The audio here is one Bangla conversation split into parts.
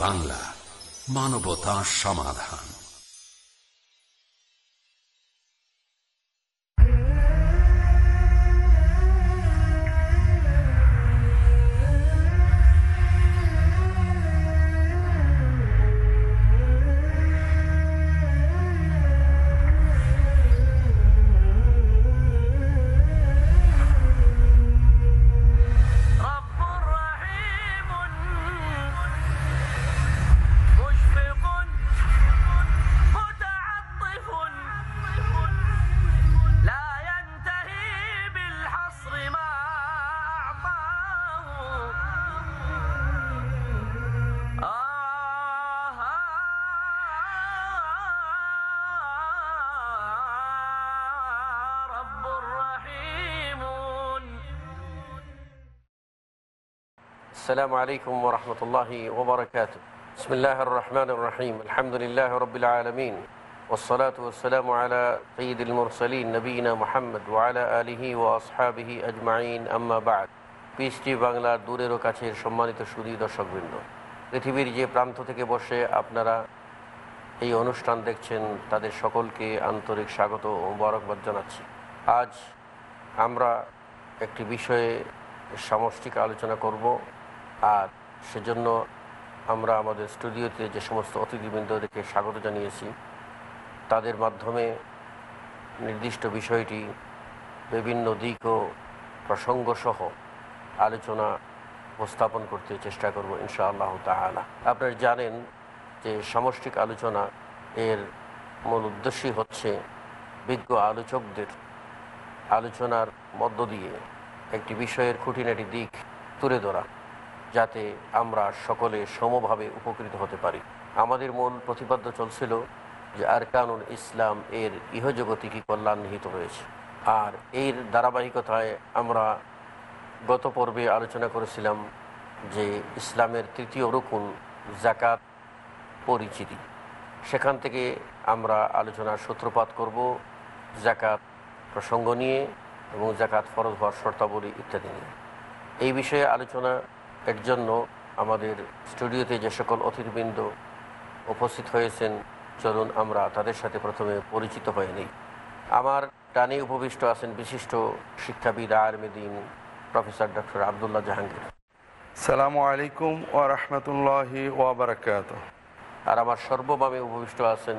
বাংলা মানবতা সমাধান। السلام عليكم ورحمة الله وبركاته بسم الله الرحمن الرحيم الحمد لله رب العالمين والصلاة والسلام على سيد المرسلين نبينا محمد وعلى آله وأصحابه أجمعين أما بعد পিএসটি বাংলার দূরেরও কাছের সম্মানিত সুদী দর্শকবৃন্দ পৃথিবীর যে প্রান্ত থেকে বসে আপনারা এই অনুষ্ঠান দেখছেন তাদের সকলকে আন্তরিক স্বাগত ও মোবারকবাদ জানাচ্ছি আজ আমরা একটি বিষয়ে সামষ্টিক আলোচনা করব আর সেজন্য আমরা আমাদের স্টুডিওতে যে সমস্ত অতিথিবৃন্দদেরকে স্বাগত জানিয়েছি, তাদের মাধ্যমে নির্দিষ্ট বিষয়টি, বিভিন্ন দিক ও প্রসঙ্গসহ আলোচনা উপস্থাপন করতে চেষ্টা করব ইনশাআল্লাহ তাআলা। আপনারা জানেন যে সামষ্টিক আলোচনা এর মূল উদ্দেশ্যই হচ্ছে বিজ্ঞ আলোচকদের আলোচনার মধ্য দিয়ে একটি বিষয়ের খুঁটিনাটি দিক তুলে ধরা। যাতে আমরা সকলে সমভাবে উপকৃত হতে পারি। আমাদের মূল প্রতিপাদ্য চলছিল যে আরকানুল ইসলাম এর ইহজগতিকী কল্যাণ নিহিত রয়েছে। আর এর ধারাবাহিকতায় আমরা গত পর্বে আলোচনা করেছিলাম যে ইসলামের তৃতীয় রুকুন জাকাত পরিচিতি। সেখান থেকে আমরা আলোচনার সূত্রপাত করব জাকাত প্রসঙ্গ নিয়ে এবং জাকাত ফরজ হওয়ার শর্তাবলী ইত্যাদি নিয়ে। এই বিষয়ে আলোচনা এর জন্য আমাদের স্টুডিওতে যে সকল অতিথিবৃন্দ উপস্থিত হয়েছেন চলুন আমরা তাদের সাথে প্রথমে পরিচিত হয়ে নিই। আমার টানে উপবিষ্ট আছেন বিশিষ্ট শিক্ষাবিদ আর্মেদিন প্রফেসর ডক্টর আবদুল্লাহ জাহাঙ্গীর। সালামু আলাইকুম ও রহমতুল্লাহি ওবরাকাত আর আমার সর্বভাবে উপবিষ্ট আছেন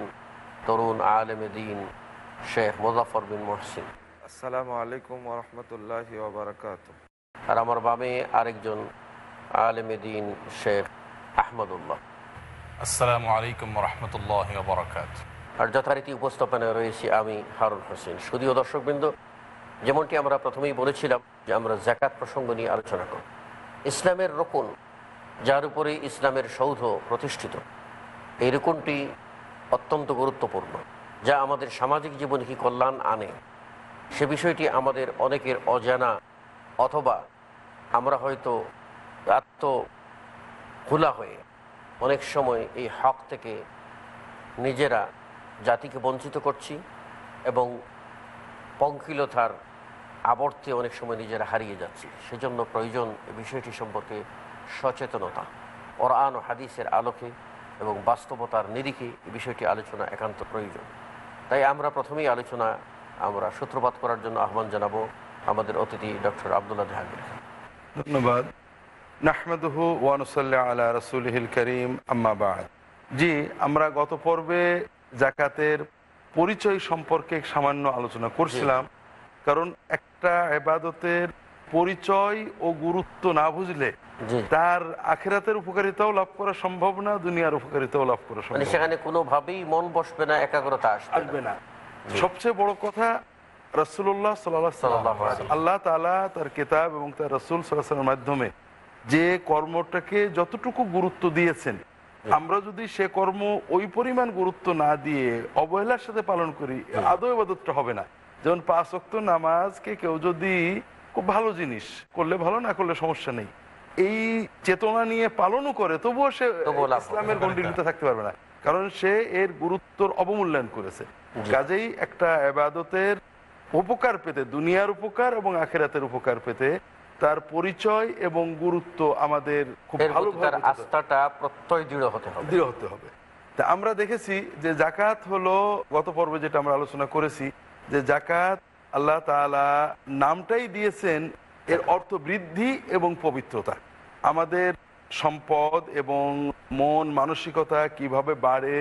তরুণ আলেম দিন শেখ মুজাফর বিন মহসিন। আসসালামু আলাইকুম ওরহমতুল্লাহি ওবরাকাত আর আমার বামে আরেকজন আলেম দিন শেখ আহমদুল্লাহ। আসসালামু আলাইকুম রহমতুল্লাহ বরকাত আর যথারীতি উপস্থাপনায় রয়েছি আমি হারুন হোসেন। শুধুও দর্শকবৃন্দ যেমনটি আমরা প্রথমেই বলেছিলাম যে আমরা জাকাত প্রসঙ্গ নিয়ে আলোচনা করব। ইসলামের রোকন যার উপরে ইসলামের সৌধ প্রতিষ্ঠিত এই রোকনটি অত্যন্ত গুরুত্বপূর্ণ যা আমাদের সামাজিক জীবনে কি কল্যাণ আনে সে বিষয়টি আমাদের অনেকের অজানা অথবা আমরা হয়তো আত্ম খোলা হয়ে অনেক সময় এই হক থেকে নিজেরা জাতিকে বঞ্চিত করছি এবং পঙ্কিলতার আবর্তে অনেক সময় নিজেরা হারিয়ে যাচ্ছি। সেজন্য প্রয়োজন বিষয়টি সম্পর্কে সচেতনতা ও হাদিসের আলোকে এবং বাস্তবতার নিরিখে এই বিষয়টি আলোচনা একান্ত প্রয়োজন। তাই আমরা প্রথমেই আলোচনা, আমরা সূত্রপাত করার জন্য আহ্বান জানাব আমাদের অতিথি ডক্টর আবদুল্লাহ জাহাঙ্গীর ধন্যবাদ। নাহমেদহু ওয়ানুসাল্লাহ আলা রসুলহিল করিম আম্মাবাদ জি আমরা গত পর্বে জাকাতের পরিচয় সম্পর্কে সামান্য আলোচনা করছিলাম। কারণ একটা এবাদতের পরিচয় ও গুরুত্ব না বুঝলে তার আখেরাতের উপকারিতাও লাভ করা সম্ভব না দুনিয়ার উপকারিতাও লাভ করা মানে সম্ভব না। সেখানে কোনোভাবেই মন বসবে না একাগ্রতা আসবে না। সবচেয়ে বড় কথা রসুল্লাহ সাল্লাহ আল্লাহ তালা তার কিতাব এবং তার রসুল সাল্লামের মাধ্যমে যে কর্মটাকে যতটুকু গুরুত্ব দিয়েছেন আমরা যদি সে কর্ম ওই পরিমাণ গুরুত্ব না দিয়ে অবহেলার সাথে পালন করি আদৌ এবাদতটা হবে না। যেমন পাঁচ অক্ত নামাজকে কেউ যদি খুব ভালো জিনিস করলে ভালো না করলে সমস্যা নেই। এই চেতনা নিয়ে পালনও করে তবুও সে। ইসলামের গণ্ডিতে থাকতে পারবে না। কারণ সে এর গুরুত্বর অবমূল্যায়ন করেছে। কাজেই একটা এবাদতের উপকার পেতে দুনিয়ার উপকার এবং আখেরাতের উপকার পেতে তার পরিচয় এবং গুরুত্ব আমাদের খুব দরকার। আস্থাটা প্রত্যয় দৃঢ় হতে হবে। দৃঢ় হতে হবে। তা আমরা দেখেছি যে জাকাত হলো গত পর্বে যেটা আমরা আলোচনা করেছি যে জাকাত আল্লাহ তাআলা নামটাই দিয়েছেন এর অর্থ বৃদ্ধি এবং পবিত্রতা। আমাদের সম্পদ এবং মন মানসিকতা কীভাবে বাড়ে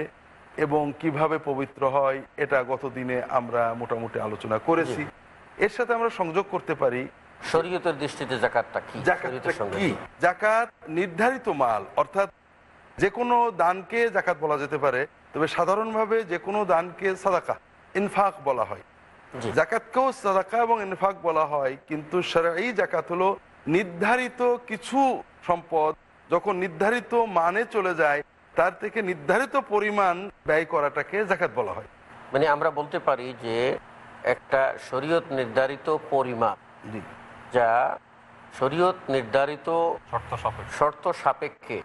এবং কীভাবে পবিত্র হয় এটা গত দিনে আমরা মোটামুটি আলোচনা করেছি। এর সাথে আমরা সংযোগ করতে পারি শরীয়তের দৃষ্টিতে জাকাতটা কি? জাকাত নির্ধারিত মাল অর্থাৎ যে কোনো দানকে জাকাত বলা যেতে পারে তবে সাধারণভাবে যে কোনো দানকে সাদাকা ইনফাক বলা হয়। জাকাতকেও সাদাকা এবং ইনফাক বলা হয় কিন্তু এই জাকাত হলো নির্ধারিত কিছু সম্পদ যখন নির্ধারিত মানে চলে যায় তার থেকে নির্ধারিত পরিমাণ ব্যয় করাটাকে জাকাত বলা হয়। মানে আমরা বলতে পারি যে একটা শরীয়ত নির্ধারিত পরিমাণ। যা শরীয়ত নির্ধারিত শর্ত সাপেক্ষে।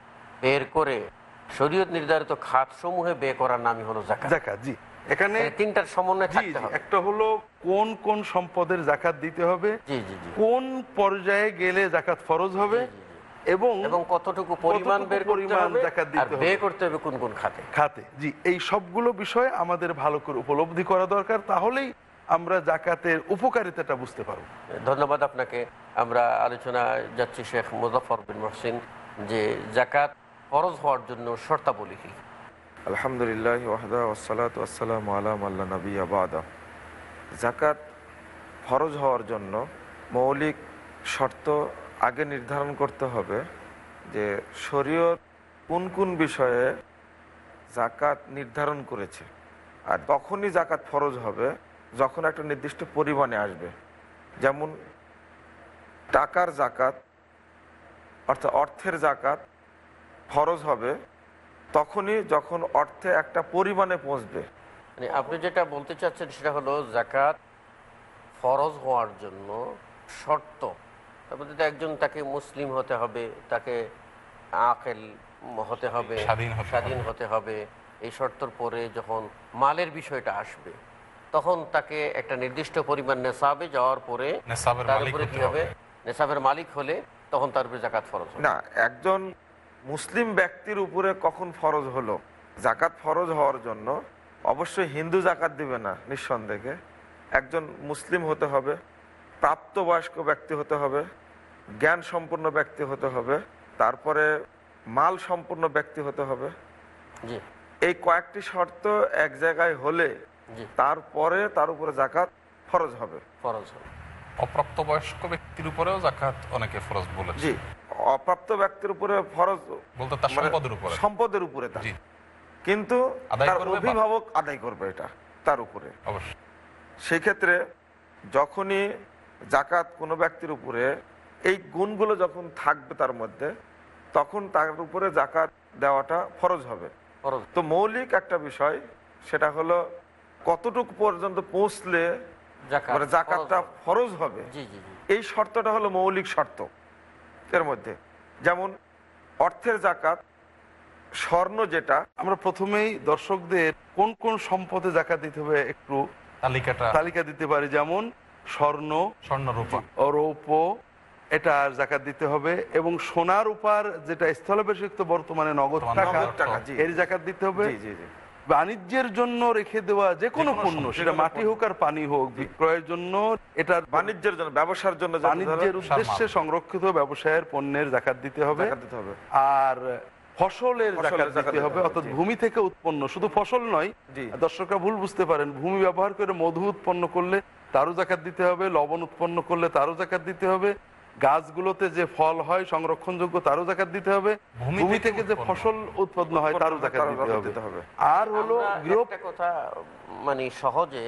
বের করে শরীয়ত নির্ধারিত খাত সমূহে ব্যয় করার নামই হলো জাকাত জাকাত জি। এখানে মানে তিনটার সমন্বয় জি থাকতে হবে। একটা হলো কোন কোন সম্পদের জাকাত দিতে হবে জি জি জি। কোন পর্যায়ে গেলে জাকাত ফরজ হবে এবং এবং কতটুকু পরিমাণ বের পরিমাণ জাকাত দিতে হবে। ব্যয় করতে হবে কোন কোন খাতে? খাতে। জি এই সবগুলো বিষয় আমাদের ভালো করে উপলব্ধি করা দরকার। তাহলেই আমরা জাকাতের উপকারিতাটা বুঝতে পারব। ধন্যবাদ আপনাকে। আমরা আলোচনা যাচ্ছি শেখ মুজফর বিন মহসিন যে জাকাত ফরজ হওয়ার জন্য শর্তাবলী কি? আলহামদুলিল্লাহ ওয়াহদা ওসালাত ওয়াসালাম আলাম আল্লাহ নবী আবাদা জাকাত ফরজ হওয়ার জন্য মৌলিক শর্ত আগে নির্ধারণ করতে হবে যে শরীয়ত কোন কোন বিষয়ে জাকাত নির্ধারণ করেছে। আর তখনই জাকাত ফরজ হবে যখন একটা নির্দিষ্ট পরিমাণে আসবে যেমন টাকার জাকাত অর্থাৎ অর্থের জাকাত ফরজ হবে তখনই যখন অর্থে একটা পরিমাণে পৌঁছবে। মানে আপনি যেটা বলতে চাচ্ছেন সেটা হলো জাকাত ফরজ হওয়ার জন্য শর্ত। তারপরে একজন তাকে মুসলিম হতে হবে তাকে আকেল হতে হবে স্বাধীন স্বাধীন হতে হবে এই শর্তর পরে যখন মালের বিষয়টা আসবে তখন তাকে একটা নির্দিষ্ট পরিমাণ নেশাবে যাওয়ার পরে তার উপরে কি হবে? নেশাবের মালিক হলে তখন তার উপরে জাকাত ফরজ না একজন মুসলিম ব্যক্তির উপরে কখন ফরজ হলো? জাকাত ফরজ হওয়ার জন্য অবশ্যই হিন্দু জাকাত দিবে না নিঃসন্দেহে। একজন মুসলিম হতে হবে প্রাপ্তবয়স্ক ব্যক্তি হতে হবে জ্ঞান সম্পন্ন ব্যক্তি হতে হবে তারপরে মাল সম্পন্ন ব্যক্তি হতে হবে। এই কয়েকটি শর্ত এক জায়গায় হলে তারপরে তার উপরে জাকাত ফরজ হবে। ফরজ হবে। অপ্রাপ্ত বয়স্ক ব্যক্তির উপরেও জাকাত অনেকে ফরজ বলেছে জি। অপ্রাপ্ত ব্যক্তির উপরে ফরজ বলতে তার মানে সম্পদের উপরে। সম্পদের উপরে তার। কিন্তু তার অভিভাবক আদায় করবে এটা তার উপরে। অবশ্যই। সেই ক্ষেত্রে যখনই জাকাত কোনো ব্যক্তির উপরে এই গুণগুলো যখন থাকবে তার মধ্যে তখন তার উপরে জাকাত দেওয়াটা ফরজ হবে। ফরজ। তো মৌলিক একটা বিষয় সেটা হলো কতটুকু পর্যন্ত পৌঁছলে মানে জাকাতটা ফরজ হবে। ফরজ হবে? জি জি জি। এই শর্তটা হলো মৌলিক শর্ত এর মধ্যে। যেমন অর্থের জাকাত স্বর্ণ যেটা আমরা প্রথমেই দর্শকদের কোন কোন সম্পদে জাকাত দিতে হবে একটু তালিকাটা। তালিকা দিতে পারি। যেমন স্বর্ণ স্বর্ণ রূপা। রৌপ্য এটার জাকাত দিতে হবে। এবং সোনার উপার যেটা স্থলাভিষিক্ত বর্তমানে নগদ টাকা এর জাকাত দিতে হবে। জি জি জি। বাণিজ্যের জন্য রেখে দেওয়া যে কোনো পণ্য সেটা মাটি হোক আর পানি হোক বিক্রয়ের জন্য এটা বাণিজ্যের জন্য ব্যবসার জন্য বাণিজ্যের উদ্দেশ্যে সংরক্ষিত ব্যবসায়ের পণ্যের জাকাত দিতে হবে। আর ফসলের জাকাত দিতে হবে অর্থাৎ ভূমি থেকে উৎপন্ন। শুধু ফসল নয়। দর্শকরা ভুল বুঝতে পারেন ভূমি ব্যবহার করে মধু উৎপন্ন করলে তারও জাকাত দিতে হবে লবণ উৎপন্ন করলে তারও জাকাত দিতে হবে গাছগুলোতে যে ফল হয় সংরক্ষণযোগ্য তারও জাকাত দিতে হবে। ভূমি থেকে যে ফসল উৎপন্ন হয় তারও জাকাত দিতে হবে। আর হলো একটা কথা মানে সহজে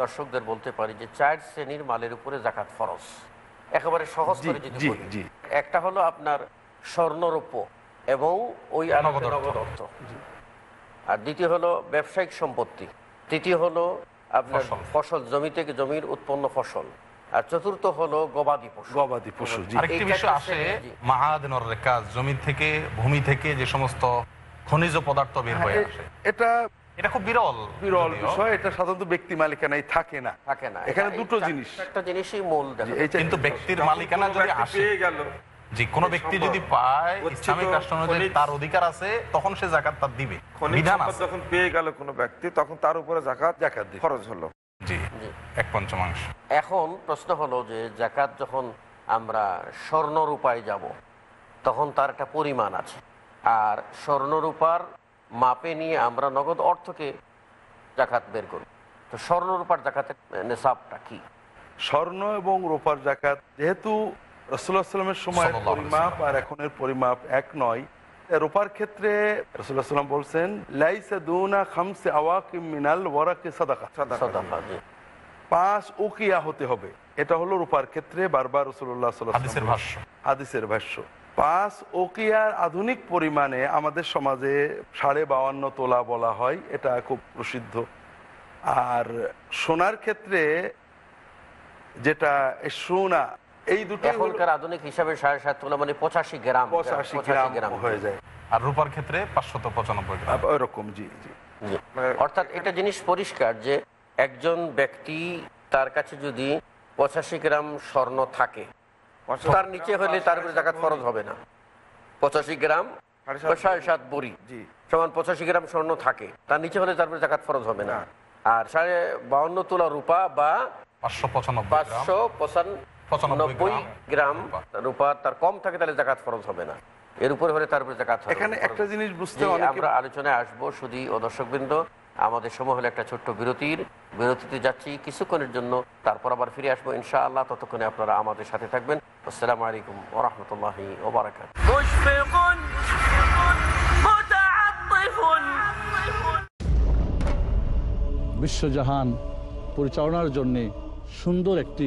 দর্শকদের বলতে পারি যে চার শ্রেণির মালের উপরে জাকাত ফরজ। একেবারে সহজ করে যদি একটা হলো আপনার স্বর্ণরূপ এবং ওই নগদ অর্থ। আর দ্বিতীয় হলো ব্যবসায়িক সম্পত্তি। তৃতীয় হলো আপনার। ফসল জমি থেকে জমির উৎপন্ন ফসল। আর চতুর্থ হলো গবাদি পশু। গবাদি পশু আরেকটি বিষয় আসে। মাহাদিনর রেকাজ জমি থেকে ভূমি থেকে যে সমস্ত খনিজ পদার্থ বের হয়ে হ্যাঁ, আসে। এটা এটা খুব বিরল বিরল বিষয় এটা সাধারণত ব্যক্তি মালিকানায় থাকে না। থাকে না। এখানে দুটো জিনিস। একটা জিনিসই মূল দেখা এই যে- কিন্তু ব্যক্তির মালিকানা কোনো যদি ব্যক্তি আসে গেল যে কোনো ব্যক্তি যদি পায় গচ্ছিত ইসলামিক রাষ্ট্র অনুযায়ী তার অধিকার আছে তখন সে জাকাত তার দিবে। যখন পেয়ে গেল কোনো ব্যক্তি তখন তার উপরে জাকাত জাকাত দিতে খরচ হলো। জি। এক পঞ্চমাংশ। এখন প্রশ্ন হলো যে জাকাত যখন আমরা স্বর্ণরূপায় যাব তখন তার একটা পরিমাণ আছে। আর স্বর্ণরূপার মাপে নিয়ে আমরা নগদ অর্থকে জাকাত বের করি তো স্বর্ণরূপার জাকাতের নেশাবটা কি? স্বর্ণ এবং রূপার জাকাত যেহেতু রসুল্লাহ সাল্লামের সময় পরিমাপ আর এখনের পরিমাপ এক নয় রূপার ক্ষেত্রে রসুল্লাহ সাল্লাম বলছেন লাইসা দুনা খামসে আওয়াকিম মিনাল ওয়ারাকে সাদাকা। সাদাকা। পাঁচ উকিয়া হতে হবে। এটা হলো রূপার ক্ষেত্রে বারবার রসুল্লাহ হাদিসের ভাষ্য। হাদিসের ভাষ্য। পাঁচ ওকিয়ার আধুনিক পরিমাণে আমাদের সমাজে সাড়ে বাউান্ন তোলা বলা হয় এটা খুব প্রসিদ্ধ। আর সোনার ক্ষেত্রে যেটা এ সোনা এই দুটো এখনকার আধুনিক হিসাবে সাড়ে সাত তোলা মানে পঁচাশি গ্রাম। পঁচাশি গ্রাম হয়ে যায়। আর রূপার ক্ষেত্রে পাঁচশত পঁচানব্বই গ্রাম। ওরকম জি। মানে- অর্থাৎ এটা জিনিস পরিষ্কার যে একজন ব্যক্তি তার কাছে যদি পঁচাশি গ্রাম স্বর্ণ থাকে তার নিচে হলে তার উপরে জাকাত ফরজ হবে না। পঁচাশি গ্রাম সাড়ে সাত বড়ি। জি। সমান পঁচাশি গ্রাম স্বর্ণ থাকে তার নিচে হলে তার উপরে জাকাত ফরজ হবে না। আর সাড়ে বাউন্ন তোলা রূপা বা পাঁচশো পঁচানব্বই পাঁচশো গ্রাম। রূপা তার কম থাকে তাহলে জাকাত ফরজ হবে না। এর উপরে হলে তার উপরে জাকাত এখানে একটা জিনিস বুঝতে আমরা আলোচনায় আসব শুধু ও আমাদের সময় হলে একটা ছোট্ট বিরতির। বিরতিতে যাচ্ছি কিছুক্ষণের জন্য তারপর আবার ফিরে আসব ইনশা আল্লাহ ততক্ষণে আপনারা আমাদের সাথে থাকবেন। আসসালাম আলাইকুম ওরহমতুল্লাহ বিশ্বজাহান পরিচালনার জন্যে সুন্দর একটি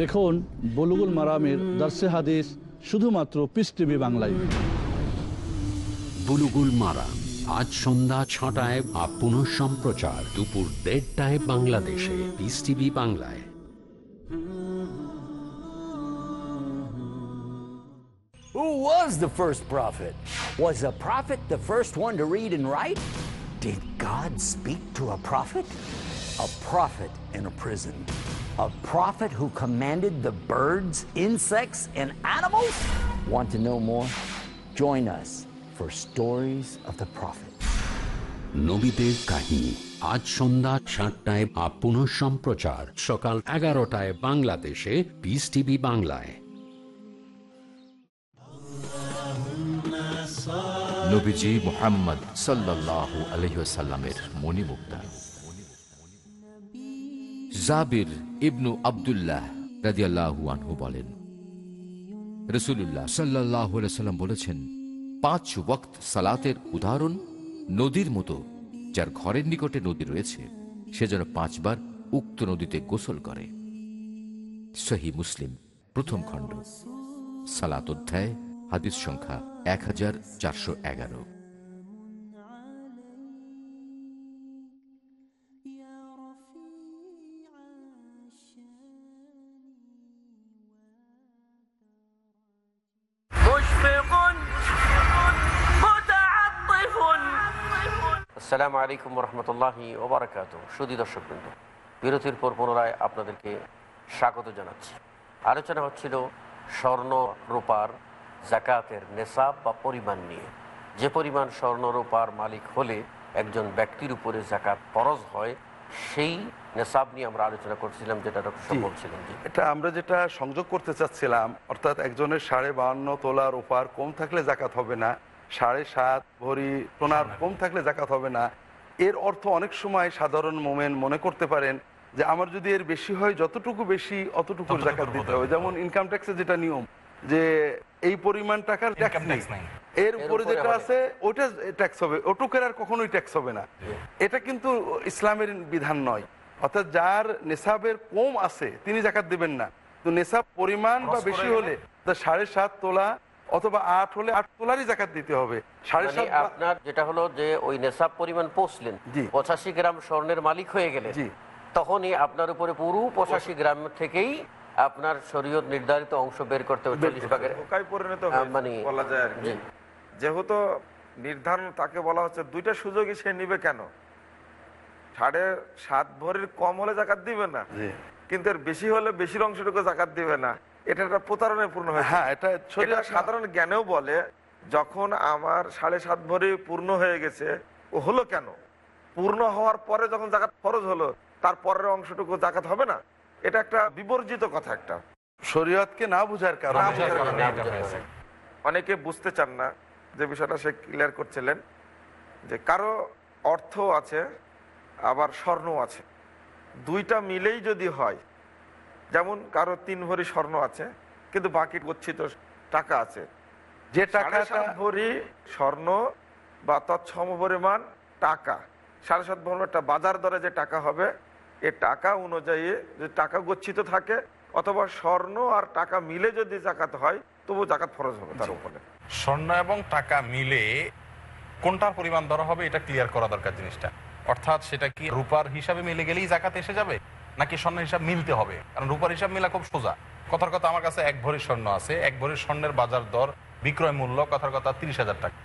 দেখুন বলুগুল মারামের দার্সে হাদিস শুধুমাত্র পিস টিভি বাংলায় বুলুগুল মারা আজ সন্ধ্যা ছটায় বা পুনঃ সম্প্রচার দুপুর দেড়টায় বাংলাদেশে পিস টিভি বাংলায় Who was the first prophet? Was a prophet the first one to read and write? Did God speak to a prophet? A prophet in a prison. A prophet who commanded the birds, insects, and animals? Want to know more? Join us for Stories of the Prophet. নবীদের কাহিনী আজ সন্ধ্যা সাতটায় বা পুনঃ সম্প্রচার সকাল এগারোটায় বাংলাদেশে পিস টিভি বাংলায় নবীজি মোহাম্মদ সাল্লাল্লাহু আলহিসাল্লামের মণিমুক্তা জাবির ইবনু আবদুল্লাহ রাদিয়াল্লাহু আনহু বলেন রসুল্লাহ সাল্লাহ সাল্লাম বলেছেন, পাঁচ ওয়াক্ত সালাতের উদাহরণ নদীর মতো, যার ঘরের নিকটে নদী রয়েছে, সে যেন পাঁচবার উক্ত নদীতে গোসল করে। সহি মুসলিম, প্রথম খণ্ড, সালাত অধ্যায়, হাদিস সংখ্যা এক হাজার চারশো এগারো। আসসালামু আলাইকুম রহমতুল্লাহি ওবরাকাত সুদী দর্শকবৃন্দ বিরতির পর পুনরায় আপনাদেরকে স্বাগত জানাচ্ছি। আলোচনা হচ্ছিল স্বর্ণ রূপার জাকাতের নেশাব বা পরিমাণ নিয়ে। যে পরিমাণ স্বর্ণ রূপার মালিক হলে একজন ব্যক্তির উপরে জাকাত ফরজ হয় সেই নেশাব নিয়ে আমরা আলোচনা করছিলাম যেটা ডক্টর জি। এটা আমরা যেটা সংযোগ করতে চাচ্ছিলাম অর্থাৎ একজনের সাড়ে বাহান্ন তোলার ওপার কম থাকলে জাকাত হবে না সাড়ে সাত ভরি সোনার কম থাকলে জাকাত হবে না। এর অর্থ অনেক সময় সাধারণ মোমেন মনে করতে পারেন যে আমার যদি এর বেশি হয় যতটুকু বেশি ততটুকুর জাকাত দিতে হবে। যেমন ইনকাম ট্যাক্সের যেটা নিয়ম যে এই পরিমাণ টাকার ট্যাক্স নেই। এর উপরে উপরে যেটা আছে ওইটা ট্যাক্স হবে। ওটুকের আর কখনোই ট্যাক্স হবে না। এটা কিন্তু ইসলামের বিধান নয়। অর্থাৎ যার নেশাবের কম আছে তিনি জাকাত দিবেন না। তো নেশাব পরিমাণ বা বেশি হলে তা সাড়ে সাত তোলা অথবা আট হলে আট তোলারই জাকাত দিতে হবে। সাড়ে মানে সাত আপনার যেটা হলো যে ওই নেশাব পরিমাণ পৌঁছলেন পঁচাশি গ্রাম স্বর্ণের মালিক হয়ে গেলে তখনই আপনার উপরে পুরো পঁচাশি গ্রাম থেকেই আপনার শরীয়ত নির্ধারিত অংশ বের করতে হবে চল্লিশ ভাগের। পরিণত মানে বলা যায় আর কি। যেহেতু নির্ধারণ তাকে বলা হচ্ছে দুইটা সুযোগই সে নিবে কেন? সাড়ে সাত ভরির কম হলে জাকাত দিবে না। কিন্তু এর বেশি হলে বেশির অংশটুকু জাকাত দিবে না। এটা একটা প্রতারণায় পূর্ণ হয়েছে হ্যাঁ এটা সাধারণ জ্ঞানেও বলে যখন আমার সাড়ে সাত ভরি পূর্ণ হয়ে গেছে ও হলো কেন পূর্ণ হওয়ার পরে যখন জাকাত ফরজ হলো তার পরের অংশটুকু জাকাত হবে না এটা একটা বিবর্জিত কথা একটা শরীয়তকে না বুঝার। কারণে। অনেকে বুঝতে চান না যে বিষয়টা সে ক্লিয়ার করছিলেন যে কারও অর্থ আছে আবার স্বর্ণ আছে দুইটা মিলেই যদি হয় যেমন কারও তিন ভরি স্বর্ণ আছে কিন্তু বাকি গচ্ছিত টাকা আছে। যে টাকাটা ভরি স্বর্ণ বা তৎসম পরিমাণ টাকা। সাড়ে সাত ভরি একটা বাজার দরে যে টাকা হবে এ টাকা অনুযায়ী যদি টাকা গচ্ছিত থাকে অথবা স্বর্ণ আর টাকা মিলে যদি জাকাত হয় তবু জাকাত ফরজ হবে তার উপরে। স্বর্ণ এবং টাকা মিলে কোনটার পরিমাণ ধরা হবে এটা ক্লিয়ার করা দরকার জিনিসটা। অর্থাৎ সেটা কি রূপার হিসাবে মিলে গেলেই জাকাত এসে যাবে? নাকি স্বর্ণ হিসাব মিলতে হবে? কারণ রূপার হিসাব মিলা খুব সোজা। কথার কথা আমার কাছে এক ভরি স্বর্ণ আছে। এক ভরি স্বর্ণের বাজার দর, বিক্রয় মূল্য, কথার কথা তিরিশ হাজার টাকা।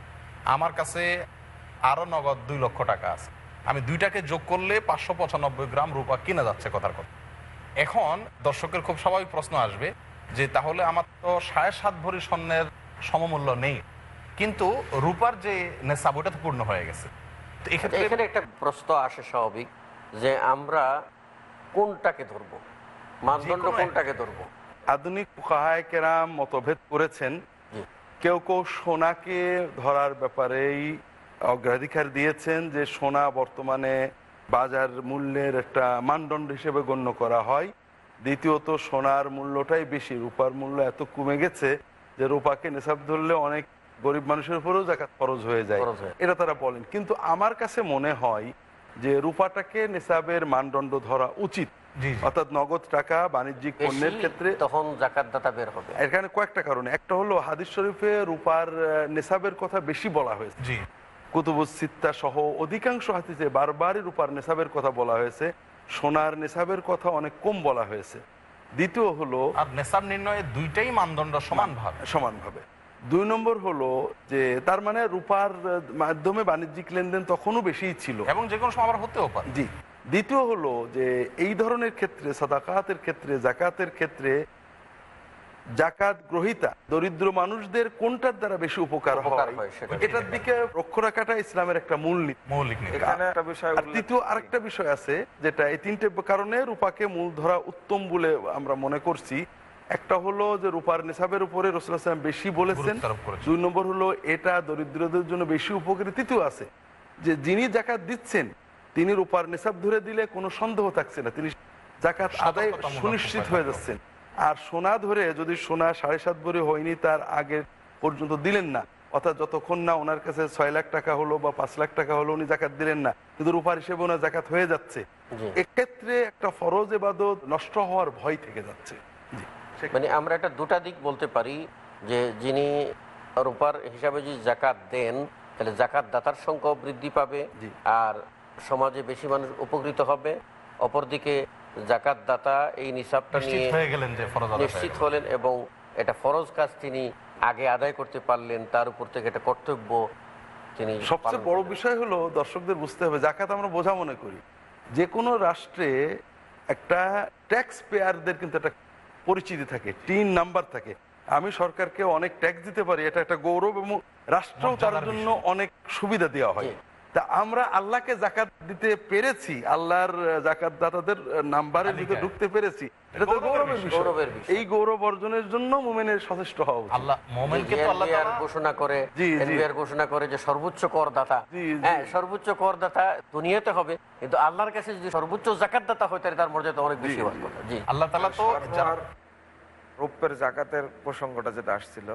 আমার কাছে আরও নগদ দুই লক্ষ টাকা আছে। আমি দুইটাকে যোগ করলে পাঁচশো পঁচানব্বই গ্রাম রূপা কিনা যাচ্ছে কথার কথা। এখন দর্শকের খুব স্বাভাবিক প্রশ্ন আসবে যে তাহলে আমার তো সাড়ে সাত ভরি স্বর্ণের সমমূল্য নেই। কিন্তু রূপার যে নেশাব ওটা তো পূর্ণ হয়ে গেছে। এখানে একটা প্রশ্ন আসে স্বাভাবিক যে আমরা কোনটাকে ধরবো? মানদণ্ড কোনটাকে ধরবো? আধুনিক ফুকাহায় কেরাম মতভেদ করেছেন। কেউ কেউ সোনাকে ধরার ব্যাপারেই অগ্রাধিকার দিয়েছেন যে সোনা বর্তমানে বাজার মূল্যের একটা মানদণ্ড হিসেবে গণ্য করা হয়। দ্বিতীয়ত সোনার মূল্যটাই বেশি রূপার মূল্য এত কমে গেছে যে রূপাকে নেশাব ধরলে অনেক গরিব মানুষের উপরেও জাকাত খরচ হয়ে যায়। এটা তারা বলেন। কিন্তু আমার কাছে মনে হয় যে রূপাটাকে নেশাবের মানদণ্ড ধরা উচিত। অর্থাৎ নগদ টাকা বাণিজ্যিক পণ্যের ক্ষেত্রে তখন জাকাত দাতা বের হবে। এখানে কয়েকটা কারণে। একটা হলো হাদিস শরীফে রূপার নেশাবের কথা বেশি বলা হয়েছে। জি। কুতুবুস সিত্তা সহ অধিকাংশ হাদিসে বারবারই রূপার নেশাবের কথা বলা হয়েছে। সোনার নেশাবের কথা অনেক কম বলা হয়েছে। দ্বিতীয় হলো আর নেশাব নির্ণয়ে দুইটাই মানদণ্ড সমান ভাবে সমানভাবে। দুই নম্বর হলো যে তার মানে রূপার মাধ্যমে বাণিজ্যিক লেনদেন তখনও বেশিই ছিল। এবং যে কোনো সময় আবার হতেও পারে। জি। দ্বিতীয় হলো যে এই ধরনের ক্ষেত্রে সাদাকাতের ক্ষেত্রে জাকাতের ক্ষেত্রে জাকাত গ্রহিতা দরিদ্র মানুষদের কোনটার দ্বারা বেশি উপকার হয়? এটার দিকে লক্ষ্য রাখাটা ইসলামের একটা মূল মৌলিক নীতি। এখানে একটা বিষয় তৃতীয়। আরেকটা বিষয় আছে যেটা এই তিনটে কারণে রূপাকে মূল ধরা উত্তম বলে আমরা মনে করছি। একটা হলো যে রূপার নেশাবের উপরে রসুলাম বেশি বলেছেন। দুই নম্বর হলো এটা দরিদ্রদের জন্য বেশি উপকারী। তৃতীয় আছে যে যিনি জাকাত দিচ্ছেন তিনি রূপার নেশাব ধরে দিলে কোনো সন্দেহ থাকছে না। তিনি জাকাত আদায় সুনিশ্চিত হয়ে যাচ্ছেন। আর সোনা ধরে যদি সোনা সাড়ে সাত ভরি হয়নি তার আগে পর্যন্ত দিলেন না। অর্থাৎ যতক্ষণ না ওনার কাছে ছয় লাখ টাকা হলো বা পাঁচ লাখ টাকা হলো উনি জাকাত দিলেন না। কিন্তু রূপার হিসেবে ওনার জাকাত হয়ে যাচ্ছে। এক্ষেত্রে একটা ফরজ এবাদত নষ্ট হওয়ার ভয় থেকে যাচ্ছে। জি। মানে আমরা একটা দুটা দিক বলতে পারি যে যিনি রূপার হিসাবে যদি জাকাত দেন তাহলে জাকাত দাতার সংখ্যাও বৃদ্ধি পাবে আর সমাজে বেশি মানুষ উপকৃত হবে। অপরদিকে জাকাত দাতা এই নিসাবটা নিশ্চিত নিয়ে গেলেন যে ফরজ আদায় নিশ্চিত হলেন এবং এটা ফরজ কাজ তিনি আগে আদায় করতে পারলেন তার উপর থেকে একটা কর্তব্য তিনি সবচেয়ে বড় বিষয় হলো দর্শকদের বুঝতে হবে জাকাত আমরা বোঝা মনে করি। যে কোনো রাষ্ট্রে একটা ট্যাক্স পেয়ারদের কিন্তু একটা পরিচিতি থাকে টিন নাম্বার থাকে। আমি সরকারকে অনেক ট্যাক্স দিতে পারি এটা একটা গৌরব এবং রাষ্ট্রও তার জন্য অনেক সুবিধা দেওয়া হয়। তা আমরা আল্লাহকে জাকাত দিতে পেরেছি আল্লাহর জাকাত দাতাদের নাম্বারের ভিতরে ঢুকতে পেরেছি। এটা তো গৌরবের গৌরবের বিষয়। বিষয়। গৌরবের বিষয়। এই গৌরব অর্জনের জন্য মুমেনের সচেষ্ট হওয়া উচিত। আল্লাহ মোমেনকে তো আল্লাহ তাআলা- ঘোষণা করে জি, জি। ঘোষণা করে যে সর্বোচ্চ করদাতা। হ্যাঁ সর্বোচ্চ করদাতা দুনিয়াতে হবে কিন্তু আল্লাহর কাছে যদি সর্বোচ্চ জাকাত দাতা হয় তাহলে তার মর্যাদা অনেক বেশি হওয়ার জি। আল্লাহ তালা তো রৌপ্যের জাকাতের প্রসঙ্গটা যেটা আসছিল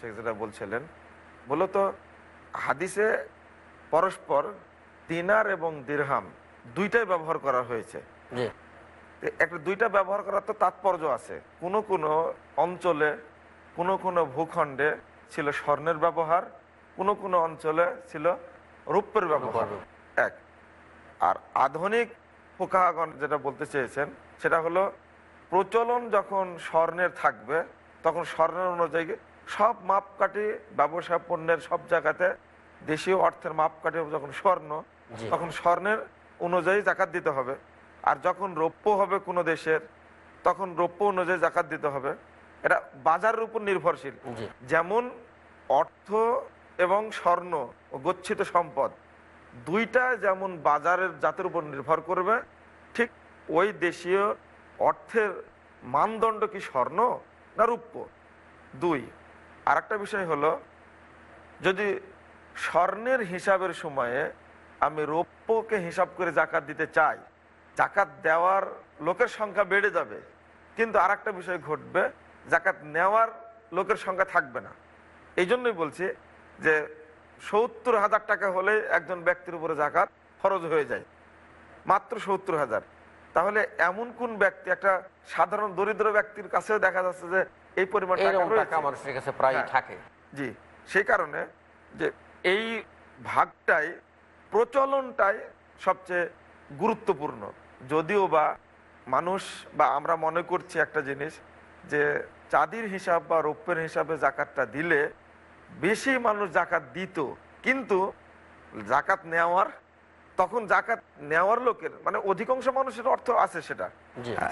ঠিক যেটা বলছিলেন মূলত হাদিসে পরস্পর দিনার এবং দিরহাম দুইটাই ব্যবহার করা হয়েছে। একটা দুইটা ব্যবহার করার তো তাৎপর্য আছে। কোনো কোনো অঞ্চলে কোনো কোনো ভূখণ্ডে ছিল স্বর্ণের ব্যবহার কোনো কোনো অঞ্চলে ছিল রূপের ব্যবহার। এক। আর আধুনিক ফোকাগণ যেটা বলতে চেয়েছেন সেটা হলো প্রচলন যখন স্বর্ণের থাকবে তখন স্বর্ণের অনুযায়ী সব মাপকাঠি ব্যবসা পণ্যের সব জায়গাতে দেশীয় অর্থের মাপকাঠি যখন স্বর্ণ তখন স্বর্ণের অনুযায়ী জাকাত দিতে হবে। আর যখন রৌপ্য হবে কোনো দেশের তখন রৌপ্য অনুযায়ী জাকাত দিতে হবে। এটা বাজারের উপর নির্ভরশীল। যেমন অর্থ এবং স্বর্ণ ও গচ্ছিত সম্পদ দুইটা যেমন বাজারের জাতের উপর নির্ভর করবে ঠিক ওই দেশীয় অর্থের মানদণ্ড কি স্বর্ণ না রূপ্য? দুই আর একটা বিষয় হলো, যদি স্বর্ণের হিসাবের সময়ে আমি রৌপ্যকে হিসাব করে জাকাত দিতে চাই, জাকাত দেওয়ার লোকের সংখ্যা বেড়ে যাবে, কিন্তু আর একটা বিষয় ঘটবে, জাকাত নেওয়ার লোকের সংখ্যা থাকবে না। এই জন্যই বলছি যে সত্তর হাজার টাকা হলে একজন ব্যক্তির উপরে জাকাত খরচ হয়ে যায়। মাত্র সত্তর হাজার। তাহলে এমন কোন ব্যক্তি একটা সাধারণ দরিদ্র ব্যক্তির কাছেও দেখা যাচ্ছে যে এই পরিমাণ টাকা। মানুষের কাছে প্রায় হ্যাঁ। থাকে জি সেই কারণে যে এই ভাগটাই প্রচলনটাই সবচেয়ে গুরুত্বপূর্ণ যদিও বা মানুষ বা আমরা মনে করছি একটা জিনিস যে চাঁদির হিসাব বা রৌপ্যের হিসাবে জাকাতটা দিলে বেশি মানুষ জাকাত দিত কিন্তু জাকাত নেওয়ার তখন জাকাত নেওয়ার লোকের মানে অধিকাংশ মানুষের অর্থ আছে সেটা।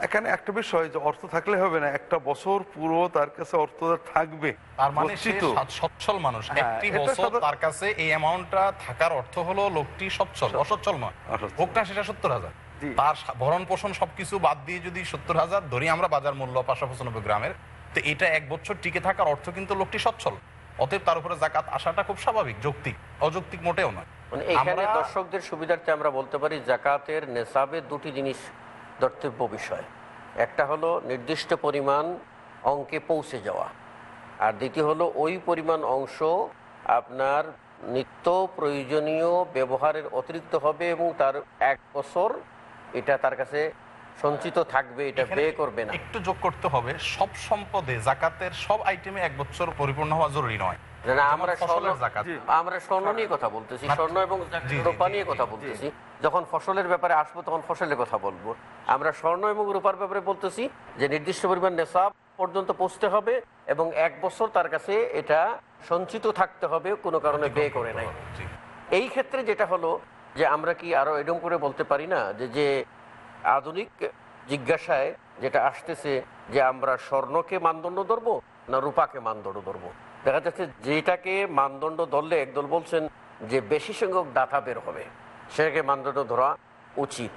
এখানে একটা বিষয় যে অর্থ থাকলে হবে না একটা বছর পুরো তার কাছে অর্থ থাকবে। তার মানে সে গচ্ছিত। সৎ- সচ্ছল মানুষ। একটি বছর তার কাছে এই অ্যামাউন্টটা থাকার অর্থ হলো লোকটি সচ্ছল অসচ্ছল নয়। অসচ্ছল। ভোগটা সেটা সত্তর হাজার। তার ভরণ পোষণ সবকিছু বাদ দিয়ে যদি সত্তর হাজার ধরি আমরা বাজার মূল্য পাঁচশো পঁচানব্বই গ্রামের তো এটা এক বছর টিকে থাকার অর্থ কিন্তু লোকটি সচ্ছল। অতএব তার উপরে জাকাত আসাটা খুব স্বাভাবিক যৌক্তিক অযৌক্তিক মোটেও নয়। মানে এখানে দর্শকদের সুবিধার্থে আমরা বলতে পারি জাকাতের নেশাবে দুটি জিনিস ধর্তব্য বিষয়। একটা হলো নির্দিষ্ট পরিমাণ অঙ্কে পৌঁছে যাওয়া আর দ্বিতীয় হলো ওই পরিমাণ অংশ আপনার নিত্য প্রয়োজনীয় ব্যবহারের অতিরিক্ত হবে এবং তার এক বছর এটা তার কাছে সঞ্চিত থাকবে এটা ব্যয় করবে না। একটু যোগ করতে হবে সব সম্পদে জাকাতের সব আইটেমে এক বছর পরিপূর্ণ হওয়া জরুরি নয়। আমরা স্বর্ণ- আমরা স্বর্ণ নিয়ে কথা বলতেছি স্বর্ণ এবং রূপা নিয়ে কথা বলতেছি। যখন ফসলের ব্যাপারে আসব তখন ফসলের কথা বলব। আমরা স্বর্ণ এবং রূপার ব্যাপারে বলতেছি যে নির্দিষ্ট পরিমাণ নেশাব পর্যন্ত পৌঁছতে হবে এবং এক বছর তার কাছে এটা সঞ্চিত থাকতে হবে কোনো কারণে ব্যয় করে নাই। এই ক্ষেত্রে যেটা হলো যে আমরা কি আরও এরকম করে বলতে পারি না যে যে আধুনিক জিজ্ঞাসায় যেটা আসতেছে যে আমরা স্বর্ণকে মানদণ্ড ধরবো না রূপাকে মানদণ্ড ধরবো? দেখা যাচ্ছে যেটাকে মানদণ্ড ধরলে একদল বলছেন যে বেশি সংখ্যক ডাটা বের হবে সেটাকে মানদণ্ড ধরা উচিত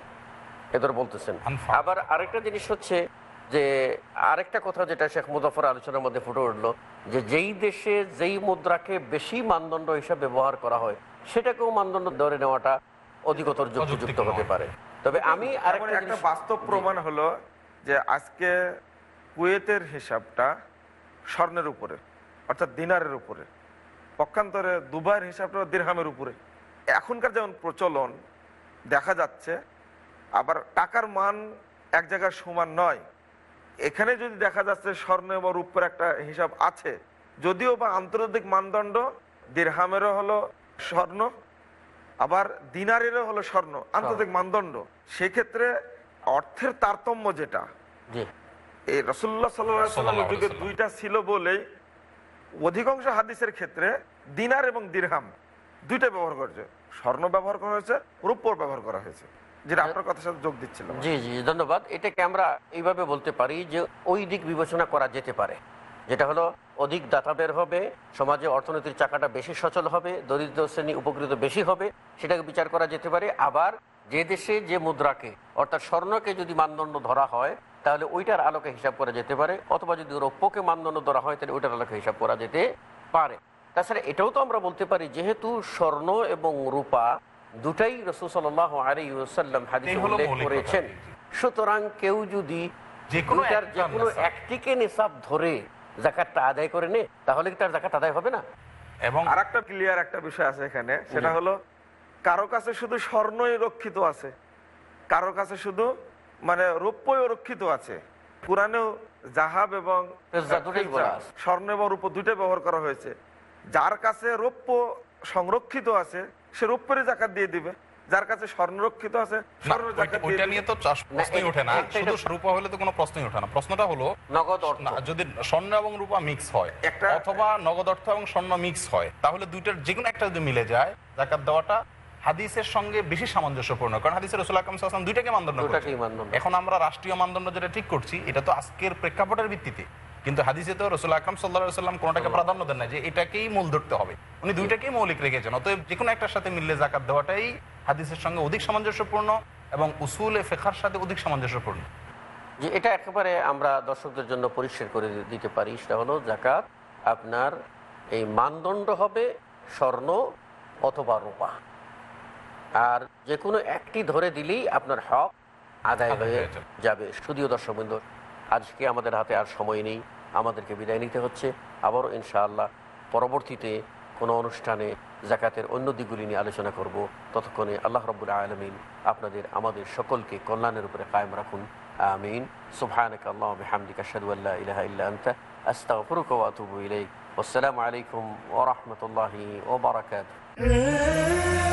এদের বলতেছেন। আবার আরেকটা জিনিস হচ্ছে যে আরেকটা কথা যেটা শেখ মুজাফর আলোচনার মধ্যে ফুটে উঠল যে যেই দেশে যেই মুদ্রাকে বেশি মানদণ্ড হিসাবে ব্যবহার করা হয় সেটাকেও মানদণ্ড ধরে নেওয়াটা অধিকতর যুক্তিযুক্ত হতে পারে। তবে আমি আরেকটা একটা বাস্তব প্রমাণ হলো যে আজকে কুয়েতের হিসাবটা স্বর্ণের উপরে অর্থাৎ দিনারের উপরে। পক্ষান্তরে দুবাইয়ের হিসাবটা দিরহামের উপরে। এখনকার যেমন প্রচলন দেখা যাচ্ছে আবার টাকার মান এক জায়গার সমান নয়। এখানে যদি দেখা যাচ্ছে স্বর্ণ এবং রূপের একটা হিসাব আছে যদিও বা আন্তর্জাতিক মানদণ্ড দিরহামেরও হলো স্বর্ণ আবার দিনারেরও হলো স্বর্ণ আন্তর্জাতিক মানদণ্ড। সেক্ষেত্রে অর্থের তারতম্য যেটা এই রসুল্লাহ সাল্লামের যুগে দুইটা ছিল বলেই অধিকাংশ হাদিসের ক্ষেত্রে দিনার এবং দিরহাম দুইটা ব্যবহার করেছে স্বর্ণ ব্যবহার করা হয়েছে রূপ্য ব্যবহার করা হয়েছে যেটা আপনার কথার সাথে যোগ দিচ্ছিলাম জি জি ধন্যবাদ। এটাকে আমরা এইভাবে বলতে পারি যে ওই দিক বিবেচনা করা যেতে পারে। যেটা হলো অধিক দাতা বের হবে সমাজে অর্থনীতির চাকাটা বেশি সচল হবে দরিদ্র শ্রেণি উপকৃত বেশি হবে সেটাকে বিচার করা যেতে পারে আবার যে দেশে যে মুদ্রাকে অর্থাৎ স্বর্ণকে যদি মানদণ্ড ধরা হয় তাহলে ওইটার আলোকে হিসাব করা যেতে পারে অথবা যদি রৌপ্যকে মানদণ্ড ধরা হয় তাহলে ওইটার আলোকে হিসাব করা যেতে পারে তাছাড়া এটাও তো আমরা বলতে পারি যেহেতু স্বর্ণ এবং রূপা দুটাই রসুল সাল্লাহ আলী সাল্লাম হাদিসে উল্লেখ করেছেন। সুতরাং কেউ যদি যে কোনো। একটিকে নিসাব ধরে জাকাতটা আদায় করে নে তাহলে কি তার জাকাত আদায় হবে না? এবং আর একটা ক্লিয়ার একটা বিষয় আছে এখানে সেটা হলো কারও কাছে শুধু স্বর্ণই রক্ষিত আছে কারও কাছে শুধু মানে রৌপ্যও রক্ষিত আছে পুরানেও জাহাব এবং ফেজ্জা দুটোই বলা আছে। স্বর্ণ এবং রূপ দুটোই ব্যবহার করা হয়েছে যার কাছে রৌপ্য সংরক্ষিত আছে সে রৌপ্যের জাকাত দিয়ে দিবে। যার কাছে স্বর্ণ রক্ষিত আছে ওইটা-। নিয়ে তো চাষ প্রশ্নই ওঠে না। শুধু রূপা হলে তো কোনো প্রশ্নই ওঠে না। প্রশ্নটা হলো নগদ অর্থ। না, যদি স্বর্ণ এবং রূপা মিক্স হয় একটা- অথবা নগদ অর্থ এবং স্বর্ণ মিক্স হয় তাহলে দুইটার যে কোনো একটা যদি মিলে যায় জাকাত দেওয়াটা হাদিসের সঙ্গে বেশি সামঞ্জস্যপূর্ণ। কারণ হাদিসের রসুল আকরম সাল্লাম দুইটাকে মানদণ্ড। এখন আমরা রাষ্ট্রীয় মানদণ্ড যেটা ঠিক করছি এটা তো আজকের প্রেক্ষাপটের ভিত্তিতে। কিন্তু হাদিসে তো রসুল আকরম সাল্লাহ সাল্লাম কোনোটাকে প্রাধান্য দেন না যে এটাকেই মূল ধরতে হবে। উনি দুইটাকেই মৌলিক রেখেছেন অতএব যে কোনো একটার সাথে মিললে জাকাত দেওয়াটাই হাদিসের সঙ্গে অধিক সামঞ্জস্যপূর্ণ এবং উসুল ফেখার সাথে অধিক সামঞ্জস্যপূর্ণ। যে এটা একেবারে আমরা দর্শকদের জন্য পরিষ্কার করে দিতে পারি সেটা হলো জাকাত আপনার এই মানদণ্ড হবে স্বর্ণ অথবা রূপা। আর যে কোনো একটি ধরে দিলেই আপনার হক আদায় হয়ে যাবে। যাবে। শুধুও দর্শকবৃন্দ আজকে আমাদের হাতে আর সময় নেই আমাদেরকে বিদায় নিতে হচ্ছে। আবারও ইনশাআল্লাহ পরবর্তীতে কোনো অনুষ্ঠানে জাকাতের অন্য দিকগুলি নিয়ে আলোচনা করব, ততক্ষণে আল্লাহ রব্বুল আলমিন আপনাদের, আমাদের সকলকে কল্যাণের উপরে কায়েম রাখুন। আমিন। সুবহানাক আল্লাহ বিহামদিকা আশহাদু আল্লা ইলাহা ইল্লা আনতা আস্তাগফিরুকা ওয়া আতুবু ইলাইক। আসসালামু আলাইকুম ওয়া রাহমাতুল্লাহি ওয়া বারাকাতুহু।